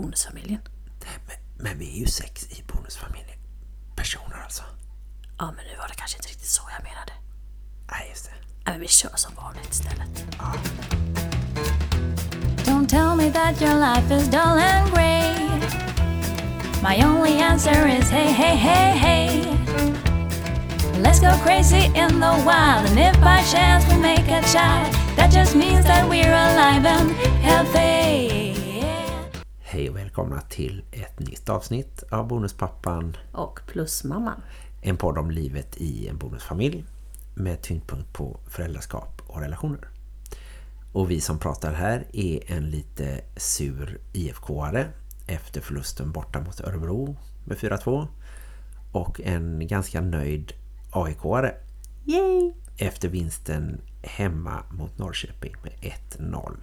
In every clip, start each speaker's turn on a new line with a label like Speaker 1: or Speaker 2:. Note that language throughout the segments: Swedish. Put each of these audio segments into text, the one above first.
Speaker 1: bonusfamiljen.
Speaker 2: Men, men vi är ju sex i bonusfamiljen. Personer alltså.
Speaker 1: Ja, men nu var det kanske inte riktigt så jag menade.
Speaker 2: Nej, just det.
Speaker 1: Ja, men vi kör som vanligt istället.
Speaker 3: Don't tell me that your life is dull and grey. My only answer is hey, hey, hey, hey. Let's go crazy in the wild, and if by chance we make a child, that just means that we're alive and healthy.
Speaker 2: Välkomna till ett nytt avsnitt av Bonuspappan.
Speaker 1: Och plus mamman.
Speaker 2: En podd om livet i en bonusfamilj med tyngdpunkt på föräldraskap och relationer. Och vi som pratar här är en lite sur IFK-are efter förlusten borta mot Örebro med 4-2 och en ganska nöjd AIK-are
Speaker 1: Yay!
Speaker 2: efter vinsten hemma mot Norrköping med 1-0.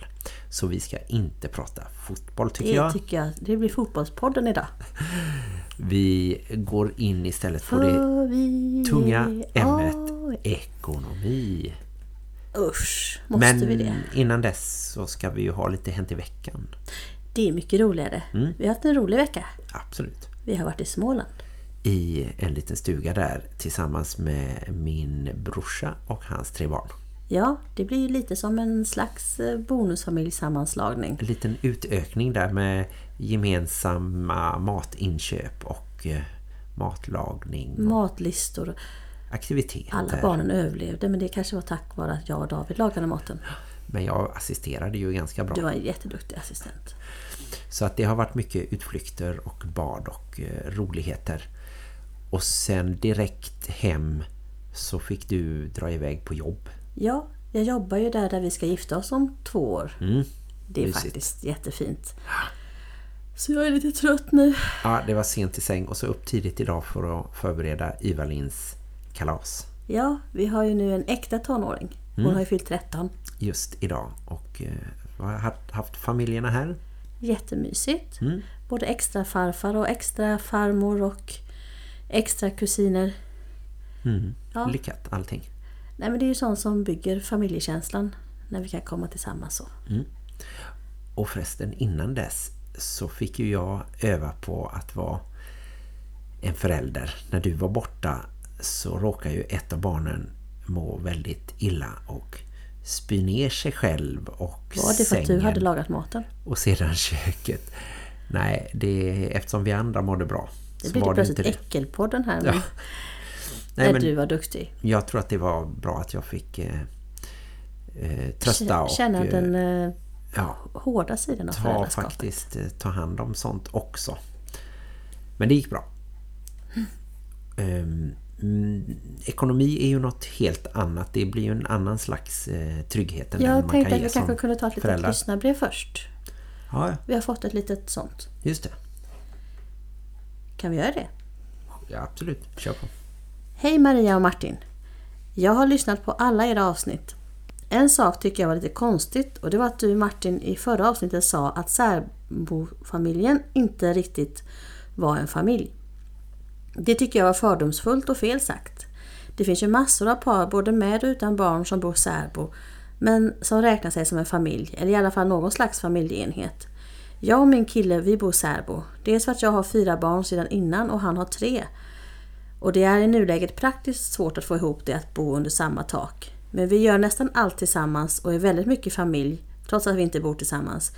Speaker 2: Så vi ska inte prata fotboll tycker
Speaker 1: Det
Speaker 2: jag.
Speaker 1: tycker jag. Det blir fotbollspodden idag.
Speaker 2: Vi går in istället på det
Speaker 1: vi
Speaker 2: tunga ämnet
Speaker 1: Oj.
Speaker 2: ekonomi.
Speaker 1: Usch, måste
Speaker 2: Men
Speaker 1: vi det?
Speaker 2: innan dess så ska vi ju ha lite hänt i veckan.
Speaker 1: Det är mycket roligare.
Speaker 2: Mm.
Speaker 1: Vi har haft en rolig vecka.
Speaker 2: Absolut.
Speaker 1: Vi har varit i Småland.
Speaker 2: I en liten stuga där tillsammans med min brorsa och hans tre barn.
Speaker 1: Ja, det blir ju lite som en slags eh, bonusfamiljsammanslagning.
Speaker 2: En liten utökning där med gemensamma matinköp och eh, matlagning och
Speaker 1: Matlistor.
Speaker 2: aktiviteter.
Speaker 1: Alla barnen överlevde men det kanske var tack vare att jag och David lagade maten.
Speaker 2: Men jag assisterade ju ganska bra.
Speaker 1: Du var en jätteduktig assistent.
Speaker 2: Så att det har varit mycket utflykter och bad och eh, roligheter. Och sen direkt hem så fick du dra iväg på jobb.
Speaker 1: Ja, jag jobbar ju där där vi ska gifta oss om två år.
Speaker 2: Mm.
Speaker 1: Det är
Speaker 2: mysigt.
Speaker 1: faktiskt jättefint. Så jag är lite trött nu.
Speaker 2: Ja, det var sent i säng och så upp tidigt idag för att förbereda Ivalins kalas.
Speaker 1: Ja, vi har ju nu en äkta tonåring. Hon
Speaker 2: Mm.
Speaker 1: har ju fyllt 13.
Speaker 2: Just idag. Och eh, har haft- haft familjerna här.
Speaker 1: Jättemysigt.
Speaker 2: Mm.
Speaker 1: Både extra farfar och extra farmor och extra kusiner.
Speaker 2: Mm.
Speaker 1: Ja.
Speaker 2: Lyckat allting.
Speaker 1: Nej men det är ju sånt som bygger familjekänslan. När vi kan komma tillsammans så.
Speaker 2: Och förresten innan dess så fick ju jag öva på att vara en förälder. När du var borta så råkade ju ett av barnen må väldigt illa och spy ner sig själv och
Speaker 1: Var det för att du hade lagat maten?
Speaker 2: och sedan köket. Nej, det eftersom vi andra mådde bra.
Speaker 1: Det blir det plötsligt
Speaker 2: det.
Speaker 1: äckelpodden här.
Speaker 2: Ja. Nej, men
Speaker 1: du var duktig.
Speaker 2: jag tror att det var bra att jag fick eh, eh, trösta och
Speaker 1: Känna
Speaker 2: eh,
Speaker 1: den eh,
Speaker 2: ja,
Speaker 1: hårda sidan av
Speaker 2: ta
Speaker 1: föräldraskapet.
Speaker 2: faktiskt eh, ta hand om sånt också. Men det gick bra. Ehm, mm, ekonomi är ju något helt annat. Det blir ju en annan slags eh, trygghet än
Speaker 1: Jag
Speaker 2: man
Speaker 1: tänkte att vi kanske kunde ta ett litet
Speaker 2: föräldrar.
Speaker 1: lyssnarbrev först.
Speaker 2: Ja,
Speaker 1: Vi har fått ett litet sånt.
Speaker 2: just det.
Speaker 1: Kan vi göra det?
Speaker 2: Ja, absolut. Kör på.
Speaker 1: Hej Maria och Martin. Jag har lyssnat på alla era avsnitt. En sak tycker jag var lite konstigt och det var att du Martin i förra avsnittet sa att särbofamiljen inte riktigt var en familj. Det tycker jag var fördomsfullt och fel sagt. Det finns ju massor av par både med och utan barn som bor särbo men som räknar sig som en familj eller i alla fall någon slags familjeenhet. Jag och min kille vi bor särbo. Dels för att jag har fyra barn sedan innan och han har tre. Och det är i nuläget praktiskt svårt att få ihop det att bo under samma tak. Men vi gör nästan allt tillsammans och är väldigt mycket familj, trots att vi inte bor tillsammans.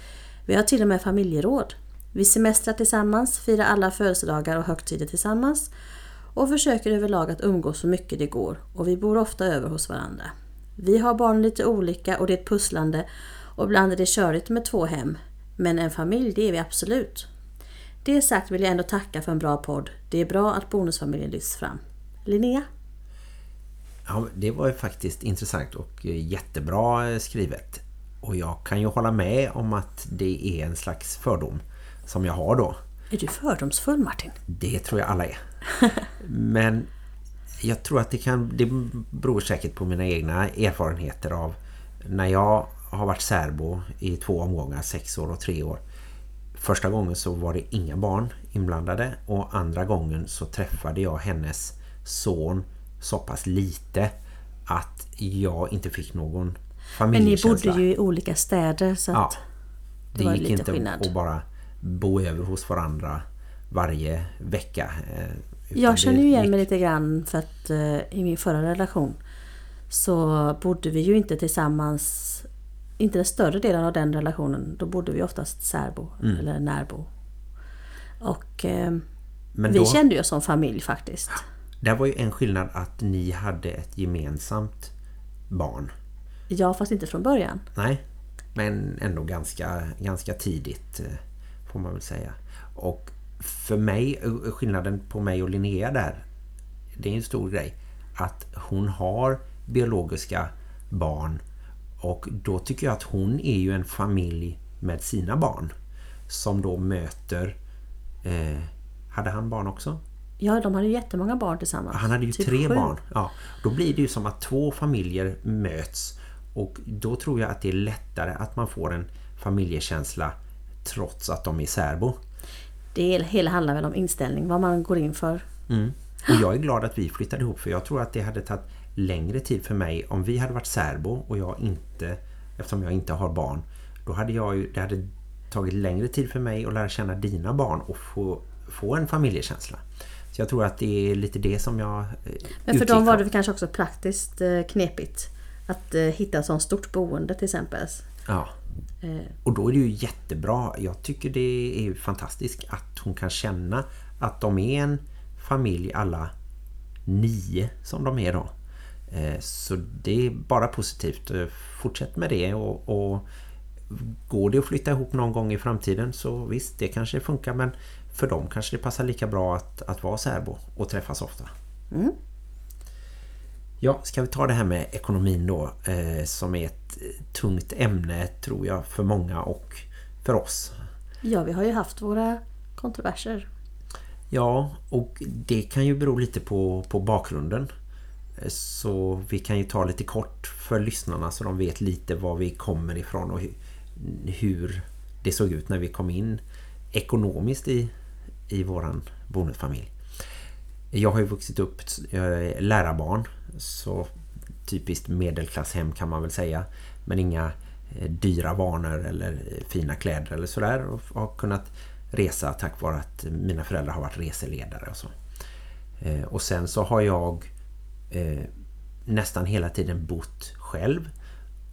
Speaker 1: Vi har till och med familjeråd. Vi semestrar tillsammans, firar alla födelsedagar och högtider tillsammans och försöker överlag att umgås så mycket det går och vi bor ofta över hos varandra. Vi har barn lite olika och det är ett pusslande och ibland är det körigt med två hem. Men en familj, det är vi absolut. Det sagt vill jag ändå tacka för en bra podd. Det är bra att bonusfamiljen lyfts fram. Linnea?
Speaker 2: Ja, det var ju faktiskt intressant och jättebra skrivet. Och jag kan ju hålla med om att det är en slags fördom som jag har då.
Speaker 1: Är du fördomsfull Martin?
Speaker 2: Det tror jag alla är. Men jag tror att det kan det beror säkert på mina egna erfarenheter av när jag har varit särbo i två omgångar, sex år och tre år. Första gången så var det inga barn inblandade och andra gången så träffade jag hennes son så pass lite att jag inte fick någon
Speaker 1: Men ni
Speaker 2: familjekänsla.
Speaker 1: bodde ju i olika städer så
Speaker 2: Ja, det,
Speaker 1: var
Speaker 2: gick inte
Speaker 1: skillnad.
Speaker 2: att bara bo över hos varandra varje vecka. eh,
Speaker 1: Jag känner
Speaker 2: det
Speaker 1: ju igen
Speaker 2: gick-
Speaker 1: mig lite grann för att eh, i min förra relation så bodde vi ju inte tillsammans, inte den större delen av den relationen, då bodde vi oftast särbo
Speaker 2: Mm.
Speaker 1: eller närbo. Och eh,
Speaker 2: Men
Speaker 1: vi
Speaker 2: då,
Speaker 1: kände ju oss som familj faktiskt.
Speaker 2: det var ju en skillnad att ni hade ett gemensamt barn.
Speaker 1: Ja, fast inte från början.
Speaker 2: Nej, men ändå ganska, ganska tidigt eh, får man väl säga. Och för mig, eh, skillnaden på mig och Linnea där, det är en stor grej. Att hon har biologiska barn och då tycker jag att hon är ju en familj med sina barn som då möter... Eh, hade han barn också?
Speaker 1: Ja, de hade ju jättemånga barn tillsammans.
Speaker 2: Han hade ju
Speaker 1: Typ
Speaker 2: tre
Speaker 1: sju.
Speaker 2: barn. Ja, då blir det ju som att två familjer möts och då tror jag att det är lättare att man får en familjekänsla trots att de är särbo.
Speaker 1: Det hela handlar väl om inställning, vad man går in för.
Speaker 2: Mm. Och jag är glad att vi flyttade ihop för jag tror att det hade tagit längre tid för mig om vi hade varit särbo och jag inte, eftersom jag inte har barn, då hade jag ju, det hade tagit längre tid för mig att lära känna dina barn och få, få en familjekänsla. Så jag tror att det är lite det som jag eh,
Speaker 1: Men för dem var det kanske också praktiskt eh, knepigt att eh, hitta sånt stort boende till exempel.
Speaker 2: Ja. Och då är det ju jättebra. Jag tycker det är fantastiskt att hon kan känna att de är en familj alla nio som de är då. Eh, Så det är bara positivt. Eh, Fortsätt med det och, och går det att flytta ihop någon gång i framtiden så visst, det kanske funkar men för dem kanske det passar lika bra att, att vara särbo och träffas ofta.
Speaker 1: Mm.
Speaker 2: Ja, ska vi ta det här med ekonomin då eh, som är ett tungt ämne tror jag för många och för oss.
Speaker 1: ja, vi har ju haft våra kontroverser.
Speaker 2: Ja, och det kan ju bero lite på, på bakgrunden. Så vi kan ju ta lite kort för lyssnarna så de vet lite var vi kommer ifrån och hur det såg ut när vi kom in ekonomiskt i, i våran bonusfamilj. Jag har ju vuxit upp, jag är lärarbarn så typiskt medelklasshem kan man väl säga. Men inga eh, dyra vanor eller eh, fina kläder eller sådär och har kunnat resa tack vare att mina föräldrar har varit reseledare och så. Eh, och sen så har jag eh, nästan hela tiden bott själv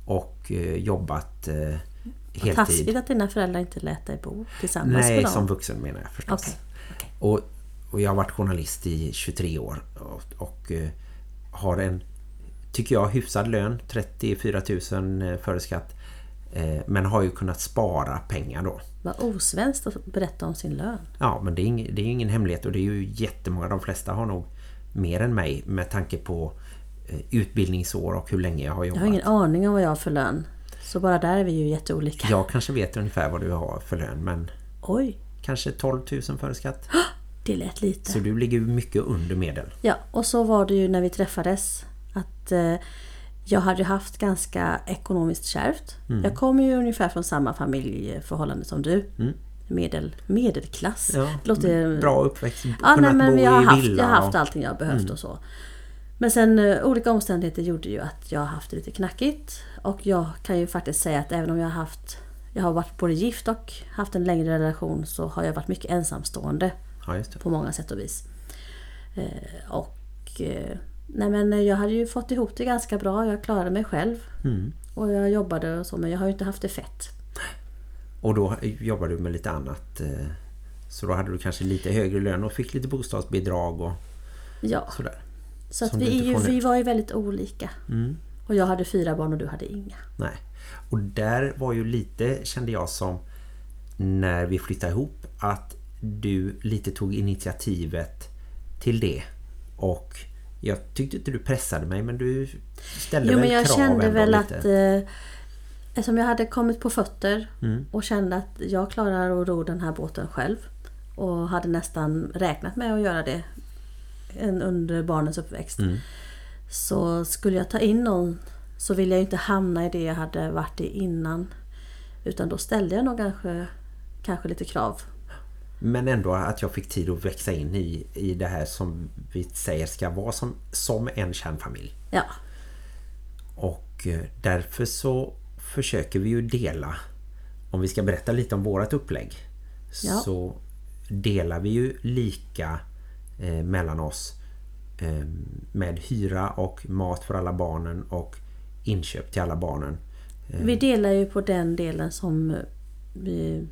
Speaker 2: och eh, jobbat eh, heltid.
Speaker 1: Taskigt att dina föräldrar inte lät dig bo tillsammans
Speaker 2: Nej,
Speaker 1: med dem.
Speaker 2: som vuxen menar jag förstås.
Speaker 1: Okej, okej.
Speaker 2: Och, och jag har varit journalist i 23 år och, och eh, har en, tycker jag, hyfsad lön, 34 000 eh, före skatt. Men har ju kunnat spara pengar då.
Speaker 1: Vad osvenskt att berätta om sin lön.
Speaker 2: Ja, men det är, ing, det är ingen hemlighet och det är ju jättemånga, de flesta har nog mer än mig med tanke på eh, utbildningsår och hur länge jag har
Speaker 1: Jag
Speaker 2: jobbat.
Speaker 1: har ingen aning om vad jag har för lön. Så bara där är vi ju jätteolika.
Speaker 2: Jag kanske vet ungefär vad du har för lön, men
Speaker 1: Oj,
Speaker 2: kanske 12 000 före skatt.
Speaker 1: det lät lite.
Speaker 2: Så du ligger mycket under medel.
Speaker 1: Ja, och så var det ju när vi träffades att eh, jag hade haft ganska ekonomiskt kärvt.
Speaker 2: Mm.
Speaker 1: Jag kommer ju ungefär från samma familjeförhållande som du. Medel, medelklass.
Speaker 2: Mm. Ja,
Speaker 1: Det låter,
Speaker 2: bra uppväxt.
Speaker 1: Ja, nej, men
Speaker 2: bo
Speaker 1: vi har haft,
Speaker 2: villa
Speaker 1: jag har haft
Speaker 2: Mm.
Speaker 1: allting jag har behövt och så. Men sen eh, olika omständigheter gjorde ju att jag har haft det lite knackigt. Och jag kan ju faktiskt säga att även om jag har haft jag har varit både gift och haft en längre relation så har jag varit mycket ensamstående
Speaker 2: Ja,
Speaker 1: på många sätt och vis. Eh, och eh, nej men jag hade ju fått ihop det ganska bra. Jag klarade mig själv.
Speaker 2: Mm.
Speaker 1: Och jag jobbade och så men jag har ju inte haft det fett.
Speaker 2: Och då jobbar du med lite annat. eh, Så då hade du kanske lite högre lön och fick lite bostadsbidrag och
Speaker 1: Ja,
Speaker 2: sådär.
Speaker 1: så att vi, ju, vi var ju väldigt olika.
Speaker 2: Mm.
Speaker 1: Och jag hade fyra barn och du hade inga.
Speaker 2: Nej. Och där var ju lite, kände jag som när vi flyttade ihop att du lite tog initiativet till det. Och jag tyckte inte du pressade mig men du ställde
Speaker 1: Jo
Speaker 2: väl
Speaker 1: men jag
Speaker 2: krav
Speaker 1: kände väl
Speaker 2: lite.
Speaker 1: att eh, Eftersom jag hade kommit på fötter
Speaker 2: Mm.
Speaker 1: och kände att jag klarar att ro den här båten själv. Och hade nästan räknat med att göra det under barnens uppväxt.
Speaker 2: Mm.
Speaker 1: Så skulle jag ta in någon så ville jag inte hamna i det jag hade varit i innan. Utan då ställde jag nog kanske, kanske lite krav.
Speaker 2: Men ändå att jag fick tid att växa in i, i det här som vi säger ska vara som, som en kärnfamilj.
Speaker 1: Ja,
Speaker 2: Och eh, därför så försöker vi ju dela om vi ska berätta lite om vårat upplägg
Speaker 1: Ja.
Speaker 2: så delar vi ju lika eh, mellan oss eh, med hyra och mat för alla barnen och inköp till alla barnen.
Speaker 1: Vi delar ju på den delen som eh,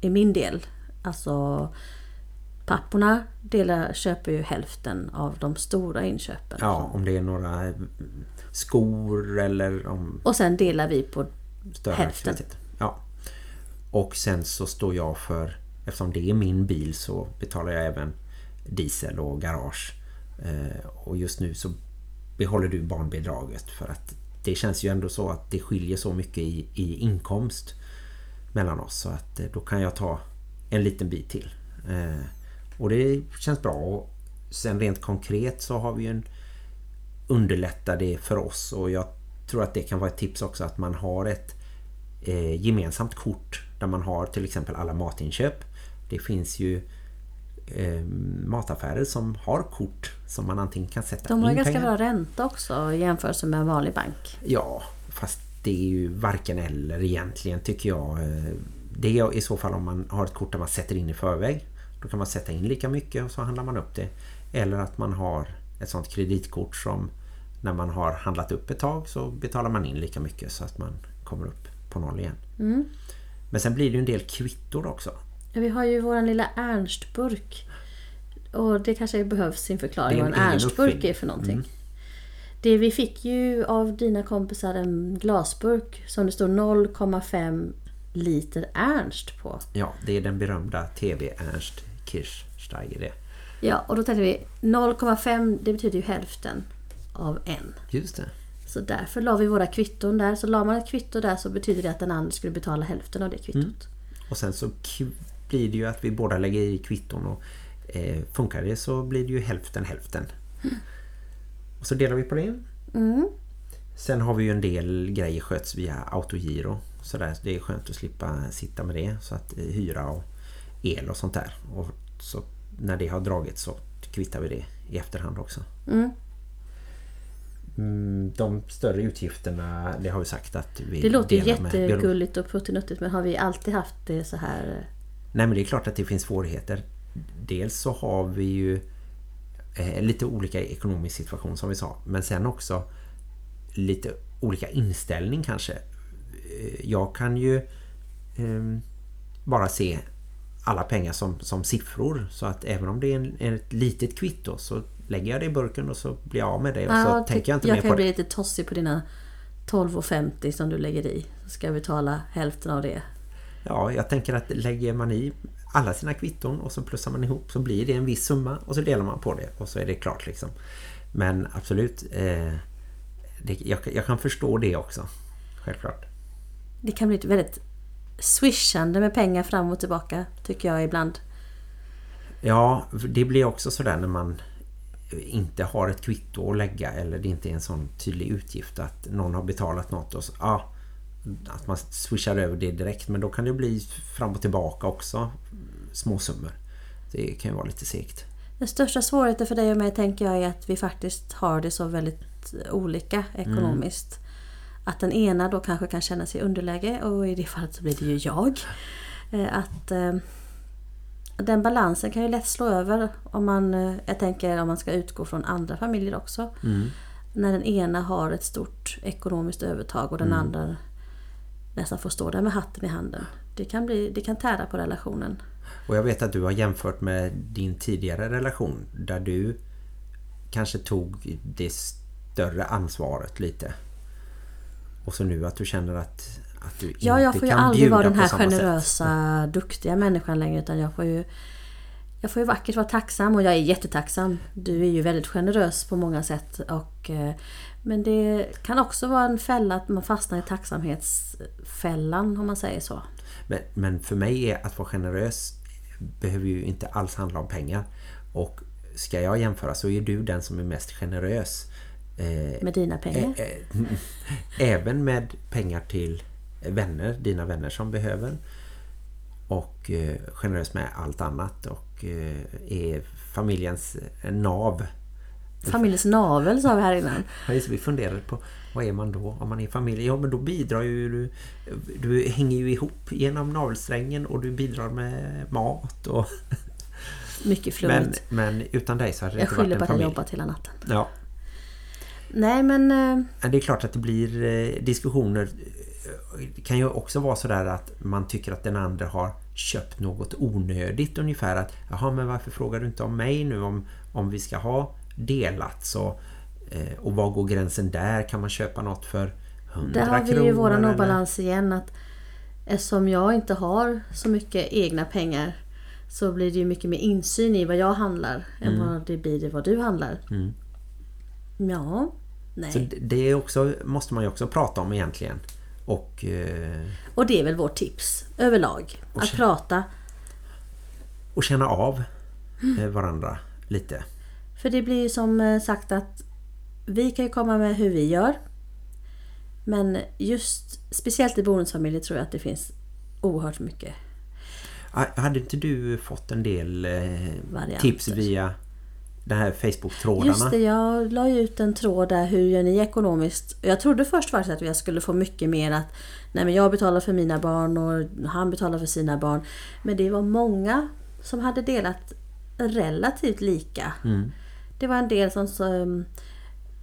Speaker 1: är min del. Alltså papporna delar, köper ju hälften av de stora inköpen.
Speaker 2: Ja, om det är några eh, skor eller om
Speaker 1: Och sen delar vi på
Speaker 2: större
Speaker 1: Hälften.
Speaker 2: aktivitet. Ja. Och sen så står jag för, eftersom det är min bil så betalar jag även diesel och garage. Eh, och just nu så behåller du barnbidraget för att det känns ju ändå så att det skiljer så mycket i, i inkomst mellan oss så att eh, då kan jag ta en liten bit till. Eh, och det känns bra. Och sen rent konkret så har vi ju en underlättar det för oss och jag tror att det kan vara ett tips också att man har ett eh, gemensamt kort där man har till exempel alla matinköp. Det finns ju eh, mataffärer som har kort som man antingen kan sätta
Speaker 1: De har
Speaker 2: in
Speaker 1: ganska
Speaker 2: pengar.
Speaker 1: bra ränta också i jämförelse med en vanlig bank.
Speaker 2: Ja, fast det är ju varken eller egentligen tycker jag. Eh, Det är i så fall om man har ett kort där man sätter in i förväg. Då kan man sätta in lika mycket och så handlar man upp det. Eller att man har ett sånt kreditkort som när man har handlat upp ett tag så betalar man in lika mycket så att man kommer upp på noll igen.
Speaker 1: Mm.
Speaker 2: Men sen blir det ju en del kvittor också.
Speaker 1: Vi har ju våran lilla Ernstburk. Och det kanske behövs sin förklaring vad
Speaker 2: en
Speaker 1: en Ernstburk är för någonting.
Speaker 2: Mm.
Speaker 1: Det vi fick ju av dina kompisar en glasburk som det står 0,5 liter Ernst på.
Speaker 2: Ja, det är den berömda TV Ernst Kirchsteiger det.
Speaker 1: Ja, och då tänkte vi 0,5 det betyder ju hälften av en.
Speaker 2: Just det.
Speaker 1: Så därför la vi våra kvitton där. Så la man ett kvitto där så betyder det att den andra skulle betala hälften av det kvittot.
Speaker 2: Mm. Och sen så blir det ju att vi båda lägger i kvitton och eh, funkar det så blir det ju hälften hälften. Och så delar vi på det.
Speaker 1: Mm.
Speaker 2: Sen har vi ju en del grejer sköts via autogiro. Så där, det är skönt att slippa sitta med det. Så att eh, hyra och el och sånt där. Och så när det har dragit så kvittar vi det i efterhand också.
Speaker 1: Mm.
Speaker 2: Mm, de större utgifterna, det har vi sagt att vi
Speaker 1: Det låter ju jättegulligt och puttinuttigt men har vi alltid haft det så här?
Speaker 2: Nej men det är klart att det finns svårigheter. Dels så har vi ju eh, lite olika ekonomisk situation som vi sa. Men sen också lite olika inställning kanske. Eh, Jag kan ju eh, bara se alla pengar som, som siffror. Så att även om det är en, ett litet kvitto så lägger jag det i burken och så blir jag av med det. Och så
Speaker 1: Ja,
Speaker 2: tänker jag inte
Speaker 1: jag
Speaker 2: mer
Speaker 1: kan
Speaker 2: på
Speaker 1: bli
Speaker 2: det.
Speaker 1: lite tossig på dina 12,50 som du lägger i. Så ska jag betala hälften av det.
Speaker 2: Ja, jag tänker att lägger man i alla sina kvitton och så plussar man ihop så blir det en viss summa och så delar man på det och så är det klart liksom. Men absolut, eh, det, jag, jag kan förstå det också. Självklart.
Speaker 1: Det kan bli ett väldigt swishande med pengar fram och tillbaka tycker jag ibland.
Speaker 2: Ja, det blir också sådär när man inte har ett kvitto att lägga eller det inte är en sån tydlig utgift att någon har betalat något och så, ja, att man swishar över det direkt men då kan det bli fram och tillbaka också små summor. Det kan ju vara lite segt.
Speaker 1: Den största svårigheten för dig och mig tänker jag är att vi faktiskt har det så väldigt olika ekonomiskt. Att den ena då kanske kan känna sig underläge och i det fallet så blir det ju jag. Eh, Att eh, den balansen kan ju lätt slå över om man, eh, jag tänker om man ska utgå från andra familjer också. När den ena har ett stort ekonomiskt övertag och den andra nästan får stå där med hatten i handen. Det kan, bli, det kan tära på relationen.
Speaker 2: Och jag vet att du har jämfört med din tidigare relation där du kanske tog det större ansvaret lite. Och så nu att du känner att, att du
Speaker 1: Ja, jag får ju aldrig vara den här
Speaker 2: samma sätt.
Speaker 1: generösa, duktiga människan längre utan jag får ju jag får ju vackert vara tacksam och jag är jättetacksam. Du är ju väldigt generös på många sätt. Och, eh, men det kan också vara en fälla att man fastnar i tacksamhetsfällan om man säger så.
Speaker 2: Men, men för mig är att vara generös behöver ju inte alls handla om pengar. Och ska jag jämföra så är du den som är mest generös. Eh,
Speaker 1: Med dina pengar.
Speaker 2: Eh, eh, Även med pengar till vänner, dina vänner som behöver. Och eh, generös med allt annat. Och eh, är familjens nav.
Speaker 1: Familjens navel sa vi här innan.
Speaker 2: Ja, just Vi funderade på Vad är man då? Om man är familj, ja men då bidrar ju du, du hänger ju ihop genom navelsträngen och du bidrar med mat och
Speaker 1: Mycket
Speaker 2: men,
Speaker 1: flummigt.
Speaker 2: men utan dig så hade det
Speaker 1: Jag
Speaker 2: inte varit
Speaker 1: skyller
Speaker 2: en
Speaker 1: på att jag
Speaker 2: familj.
Speaker 1: jobbat hela natten.
Speaker 2: Ja,
Speaker 1: Nej men... eh,
Speaker 2: men det är klart att det blir eh, diskussioner. Det kan ju också vara sådär att man tycker att den andra har köpt något onödigt ungefär. Att, Jaha, men varför frågar du inte om mig nu om, om vi ska ha delat så eh, och var går gränsen där? Kan man köpa något för 100
Speaker 1: Där har vi
Speaker 2: kronor?
Speaker 1: ju våran obalans igen att eftersom jag inte har så mycket egna pengar så blir det ju mycket mer insyn i vad jag handlar än vad det blir i vad du handlar.
Speaker 2: Mm.
Speaker 1: Ja, nej.
Speaker 2: Så det- också, måste man ju också prata om egentligen. Och eh,
Speaker 1: Och det är väl vårt tips överlag. Att
Speaker 2: kä-
Speaker 1: prata.
Speaker 2: och känna av eh, varandra lite.
Speaker 1: För det blir ju som eh, sagt att vi kan ju komma med hur vi gör. Men just speciellt i bonusfamiljer tror jag att det finns oerhört mycket.
Speaker 2: Hade inte du fått en del eh, tips via den här Facebook-trådarna?
Speaker 1: Just det, jag la ut en tråd där, hur gör ni ekonomiskt? Jag trodde först faktiskt att jag skulle få mycket mer att nej men jag betalar för mina barn och han betalar för sina barn. Men det var många som hade delat relativt lika.
Speaker 2: Mm.
Speaker 1: Det var en del som som-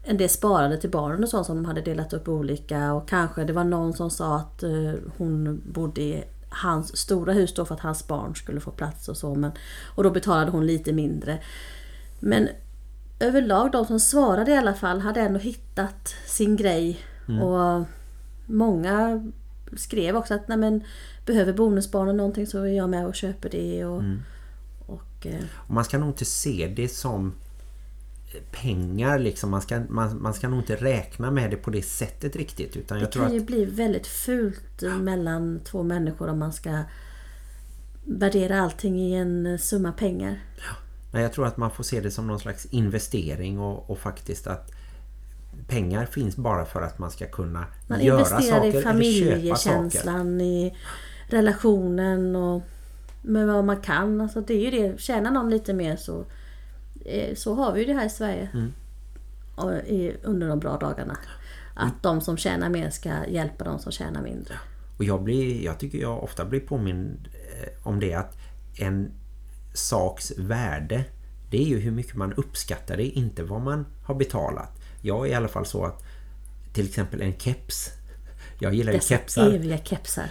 Speaker 1: en del sparade till barnen och sånt som de hade delat upp olika och kanske det var någon som sa att eh, hon bodde i hans stora hus då för att hans barn skulle få plats och så men och då betalade hon lite mindre. Men överlag de som svarade i alla fall hade ändå hittat sin grej och många skrev också att nej men behöver bonusbarnen någonting så är jag med och köper det och, och eh,
Speaker 2: Och man ska nog inte se det som pengar liksom. Man ska, man, man ska nog inte räkna med det på det sättet riktigt. Utan
Speaker 1: Det
Speaker 2: jag tror
Speaker 1: kan ju
Speaker 2: att
Speaker 1: bli väldigt fult mellan två människor om man ska värdera allting i en summa pengar.
Speaker 2: Nej, jag tror att man får se det som någon slags investering och, och faktiskt att pengar finns bara för att man ska kunna
Speaker 1: Man
Speaker 2: göra
Speaker 1: investerar
Speaker 2: saker
Speaker 1: i
Speaker 2: eller köpa saker.
Speaker 1: familjekänslan, i relationen och med vad man kan. Alltså det är ju det. Tjänar någon lite mer så, eh, så har vi ju det här i Sverige.
Speaker 2: Mm.
Speaker 1: Och i, under de bra dagarna. Att de som tjänar mer ska hjälpa de som tjänar mindre.
Speaker 2: Och jag, blir, jag tycker jag ofta blir påmind eh, om det att en saks värde det är ju hur mycket man uppskattar det, inte vad man har betalat. Jag är i alla fall så att till exempel en keps jag gillar ju
Speaker 1: Dessa
Speaker 2: kepsar.
Speaker 1: eviga kepsar.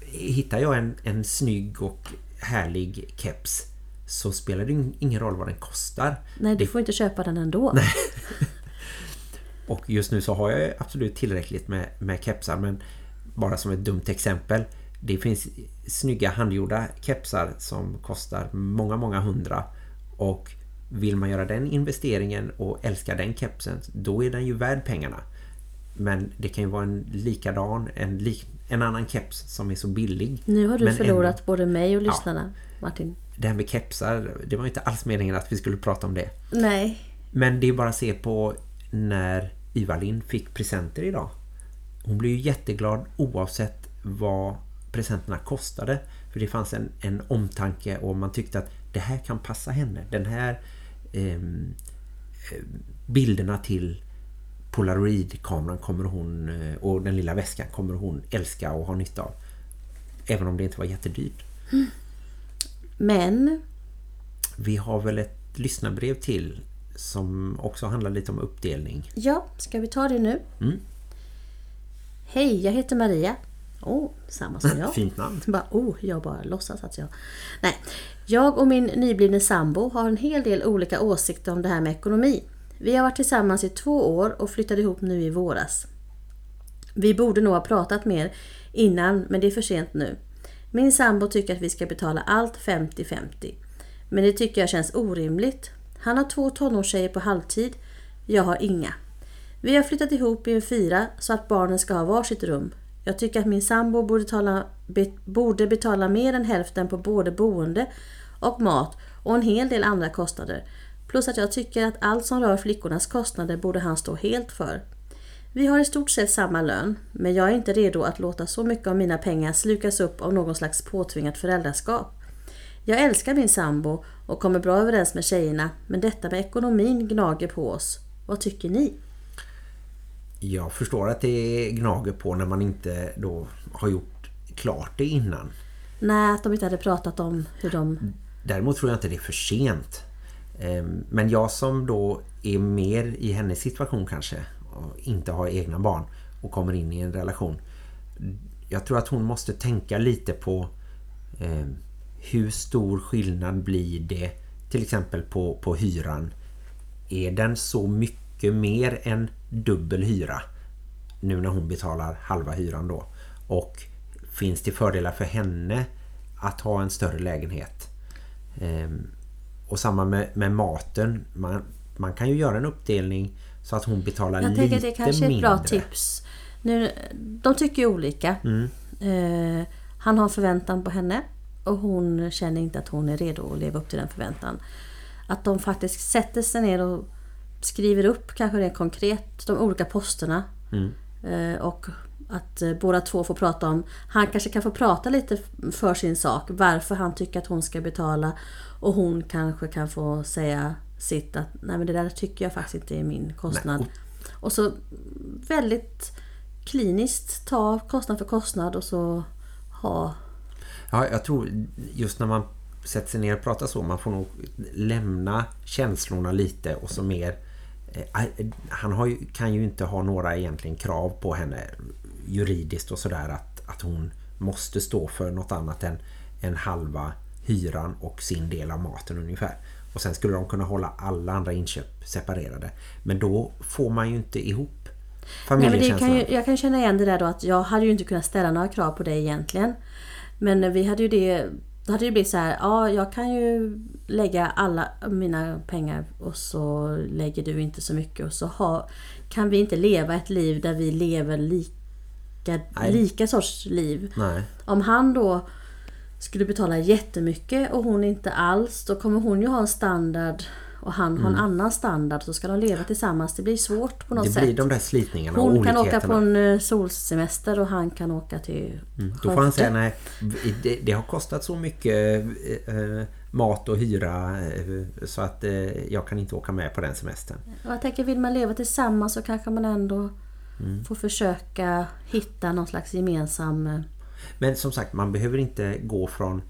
Speaker 2: Hittar jag en, en snygg och härlig keps så spelar det ju ingen roll vad den kostar.
Speaker 1: Nej, du får inte köpa den ändå.
Speaker 2: Och just nu så har jag absolut tillräckligt med, med kepsar men bara som ett dumt exempel. Det finns snygga handgjorda kepsar som kostar många, många hundra och vill man göra den investeringen och älska den kepsen då är den ju värd pengarna. Men det kan ju vara en likadan, en, lik, en annan keps som är så billig.
Speaker 1: Nu har du förlorat
Speaker 2: ändå-
Speaker 1: både mig och lyssnarna, Martin.
Speaker 2: Det här med kepsar, det var inte alls meningen att vi skulle prata om det.
Speaker 1: Nej,
Speaker 2: Men det är bara att se på när Ivalin fick presenter idag. Hon blev ju jätteglad oavsett vad presenterna kostade. För det fanns en, en omtanke och man tyckte att det här kan passa henne. Den här ehm, eh, bilderna till Polaroid-kameran kommer hon eh, och den lilla väskan kommer hon älska och ha nytta av. Även om det inte var jättedyrt.
Speaker 1: men
Speaker 2: Vi har väl ett lyssnarbrev till som också handlar lite om uppdelning.
Speaker 1: ja, ska vi ta det nu?
Speaker 2: Mm.
Speaker 1: Hej, jag heter Maria. Åh, oh, samma som jag.
Speaker 2: Fint namn.
Speaker 1: Bara, oh, jag bara låtsas att jag... Nej. Jag och min nyblivne sambo har en hel del olika åsikter om det här med ekonomi. Vi har varit tillsammans i två år och flyttade ihop nu i våras. Vi borde nog ha pratat mer innan, men det är för sent nu. Min sambo tycker att vi ska betala allt 50-50. Men det tycker jag känns orimligt. Han har två tonårstjejer på halvtid. Jag har inga. Vi har flyttat ihop i en fyra så att barnen ska ha varsitt rum. Jag tycker att min sambo borde, tala, be, borde betala mer än hälften på både boende och mat och en hel del andra kostnader. Plus att jag tycker att allt som rör flickornas kostnader borde han stå helt för. Vi har i stort sett samma lön, men jag är inte redo att låta så mycket av mina pengar slukas upp av någon slags påtvingat föräldraskap. Jag älskar min sambo och kommer bra överens med tjejerna, men detta med ekonomin gnager på oss. Vad tycker ni?
Speaker 2: Jag förstår att det gnager på när man inte då har gjort klart det innan.
Speaker 1: Nej, att de inte hade pratat om hur de...
Speaker 2: Däremot tror jag inte det är för sent. Ehm, Men jag som då är mer i hennes situation kanske och inte har egna barn och kommer in i en relation. Jag tror att hon måste tänka lite på eh, hur stor skillnad blir det till exempel på, på hyran. Är den så mycket mer än dubbel hyra nu när hon betalar halva hyran då? Och finns det fördelar för henne att ha en större lägenhet? Ehm, och samma med, med maten. Man, man kan ju göra en uppdelning så att hon betalar
Speaker 1: Jag
Speaker 2: lite
Speaker 1: tänker att det kanske är ett
Speaker 2: mindre.
Speaker 1: bra tips. Nu, de tycker ju olika.
Speaker 2: Mm.
Speaker 1: Eh, han har förväntan på henne och hon känner inte att hon är redo att leva upp till den förväntan. Att de faktiskt sätter sig ner och skriver upp kanske det konkret, de olika posterna.
Speaker 2: Mm.
Speaker 1: Eh, och att eh, båda två får prata om, han kanske kan få prata lite för sin sak, varför han tycker att hon ska betala. Och hon kanske kan få säga sitt att nej men det där tycker jag faktiskt inte är min kostnad.
Speaker 2: Nej,
Speaker 1: Och så väldigt kliniskt ta kostnad för kostnad och så ha...
Speaker 2: Ja, jag tror just när man sätter sig ner och pratar så, man får nog lämna känslorna lite och så mer han har ju, kan ju inte ha några egentligen krav på henne juridiskt och sådär att, att hon måste stå för något annat än, än halva hyran och sin del av maten ungefär. Och sen skulle de kunna hålla alla andra inköp separerade. Men då får man ju inte ihop
Speaker 1: Nej, men det
Speaker 2: familjekänslan.
Speaker 1: kan ju, jag kan känna igen det där då att jag hade ju inte kunnat ställa några krav på dig egentligen. Men vi hade ju det... Då hade det blivit så här, ja jag kan ju lägga alla mina pengar och så lägger du inte så mycket och så ha, kan vi inte leva ett liv där vi lever lika,
Speaker 2: Nej.
Speaker 1: lika sorts liv.
Speaker 2: Nej.
Speaker 1: Om han då skulle betala jättemycket och hon inte alls, då kommer hon ju ha en standard och han har en annan standard så ska de leva tillsammans. Det blir svårt på något
Speaker 2: Mm. Det
Speaker 1: sätt.
Speaker 2: blir de där slitningarna och
Speaker 1: Hon kan åka på en eh, solsemester och han kan åka till
Speaker 2: Mm. Då får han säga nej, det, det har kostat så mycket eh, mat och hyra eh, så att eh, jag kan inte åka med på den semestern.
Speaker 1: Och jag tänker, vill man leva tillsammans så kanske man ändå
Speaker 2: Mm.
Speaker 1: får försöka hitta någon slags gemensam... eh,
Speaker 2: Men som sagt, man behöver inte gå från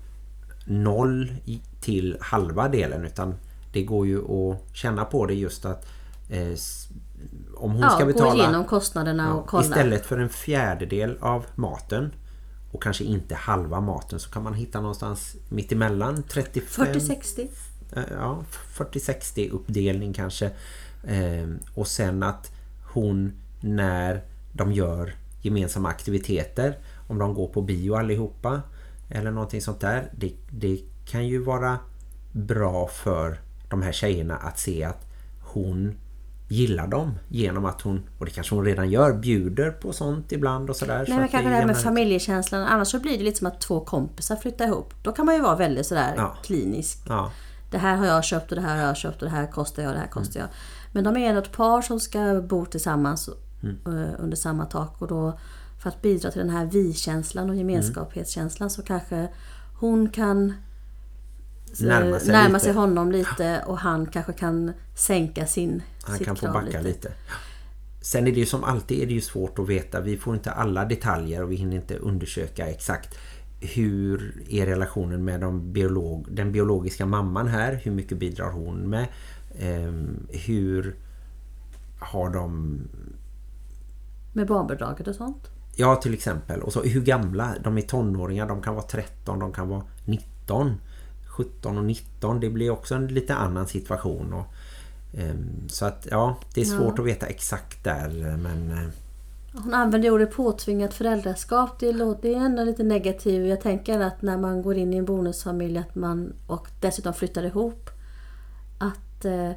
Speaker 2: noll till halva delen utan det går ju att känna på det just att eh, om hon
Speaker 1: Ja,
Speaker 2: ska
Speaker 1: gå
Speaker 2: betala
Speaker 1: igenom kostnaderna
Speaker 2: ja,
Speaker 1: och kolla.
Speaker 2: istället för en fjärdedel av maten och kanske inte halva maten så kan man hitta någonstans mitt emellan 35
Speaker 1: 40-60.
Speaker 2: Eh, ja, 40-60 uppdelning kanske. Eh, och sen att hon när de gör gemensamma aktiviteter, om de går på bio allihopa eller någonting sånt där, det, det kan ju vara bra för de här tjejerna att se att hon gillar dem genom att hon, och det kanske hon redan gör, bjuder på sånt ibland och sådär.
Speaker 1: Nej
Speaker 2: så
Speaker 1: men
Speaker 2: att
Speaker 1: kanske det här med familjekänslan. Annars så blir det lite som att två kompisar flyttar ihop. Då kan man ju vara väldigt sådär
Speaker 2: Ja.
Speaker 1: klinisk.
Speaker 2: Ja,
Speaker 1: Det här har jag köpt och det här har jag köpt och det här kostar jag och det här kostar
Speaker 2: Mm.
Speaker 1: jag. Men de är ändå ett par som ska bo tillsammans
Speaker 2: Mm.
Speaker 1: eh, under samma tak och då för att bidra till den här vi-känslan och gemenskapskänslan så kanske hon kan
Speaker 2: Närma sig
Speaker 1: närma
Speaker 2: lite.
Speaker 1: sig honom lite och han kanske kan sänka sin
Speaker 2: Han kan få backa lite. Sen är det ju som alltid är det ju svårt att veta. Vi får inte alla detaljer och vi hinner inte undersöka exakt hur är relationen med de biolog, den biologiska mamman här. Hur mycket bidrar hon med? Ehm, hur har de...
Speaker 1: Med barnbidraget och sånt.
Speaker 2: Ja, till exempel. Och så hur gamla? De är tonåringar. De kan vara 13, de kan vara 19. 17 och 19. Det blir också en lite annan situation. Och, ehm, så att ja, det är svårt att veta exakt där. Men eh,
Speaker 1: Hon använder ordet påtvingat föräldraskap. Det, är ändå lite negativt. Jag tänker att när man går in i en bonusfamilj att man, och dessutom flyttar ihop. Att eh,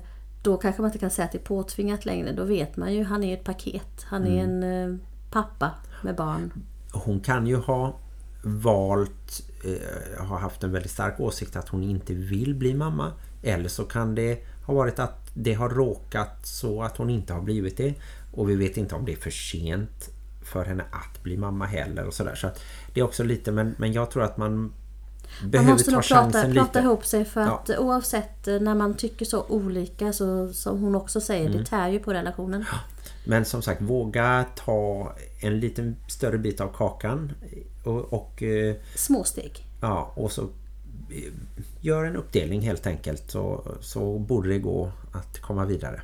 Speaker 1: då kanske man inte kan säga att det är påtvingat längre. Då vet man ju, han är ett paket. Han är en eh, pappa med barn.
Speaker 2: hon kan ju ha valt, eh, har haft en väldigt stark åsikt att hon inte vill bli mamma. Eller så kan det ha varit att det har råkat så att hon inte har blivit det. Och vi vet inte om det är för sent för henne att bli mamma heller och sådär. Så det är också lite, men, men jag tror att man
Speaker 1: Man
Speaker 2: behöver
Speaker 1: måste
Speaker 2: ta
Speaker 1: nog
Speaker 2: chansen
Speaker 1: prata,
Speaker 2: lite.
Speaker 1: prata ihop sig för
Speaker 2: Ja.
Speaker 1: att eh, oavsett när man tycker så olika så som hon också säger,
Speaker 2: Mm.
Speaker 1: det tär ju på relationen.
Speaker 2: Men som sagt, våga ta en liten större bit av kakan och, och eh,
Speaker 1: Små steg.
Speaker 2: Ja, och så eh, gör en uppdelning helt enkelt så, så borde det gå att komma vidare.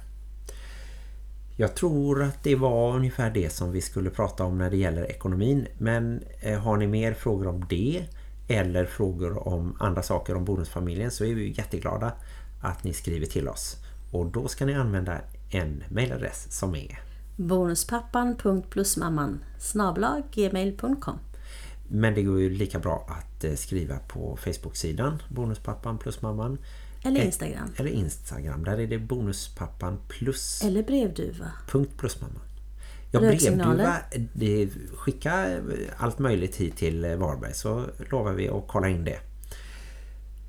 Speaker 2: Jag tror att det var ungefär det som vi skulle prata om när det gäller ekonomin. Men eh, har ni mer frågor om det eller frågor om andra saker om bonusfamiljen så är vi jätteglada att ni skriver till oss. Och då ska ni använda en mailadress som är
Speaker 1: Bonuspappan.plusmamman gmail.com
Speaker 2: Men det går ju lika bra att eh, skriva på Facebook-sidan Bonuspappan plus mamman.
Speaker 1: Eller
Speaker 2: Eh,
Speaker 1: Instagram.
Speaker 2: Eller Instagram. Där är det Bonuspappan plus
Speaker 1: Eller brevduva.
Speaker 2: punkt plus mamman. Ja, brevduva. Det, skicka allt möjligt hit till eh, Varberg så lovar vi att kolla in det.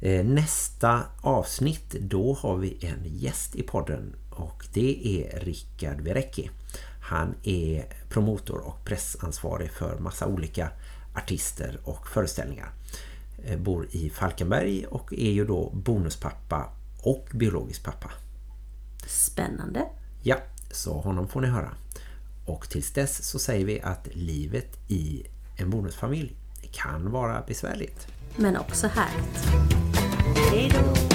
Speaker 2: Eh, Nästa avsnitt då har vi en gäst i podden och det är Rickard Verecki. Han är promotor och pressansvarig för massa olika artister och föreställningar. Eh, Bor i Falkenberg och är ju då bonuspappa och biologisk pappa.
Speaker 1: Spännande.
Speaker 2: Ja, så honom får ni höra. Och tills dess så säger vi att livet i en bonusfamilj kan vara besvärligt.
Speaker 1: Men också härligt. Hej då!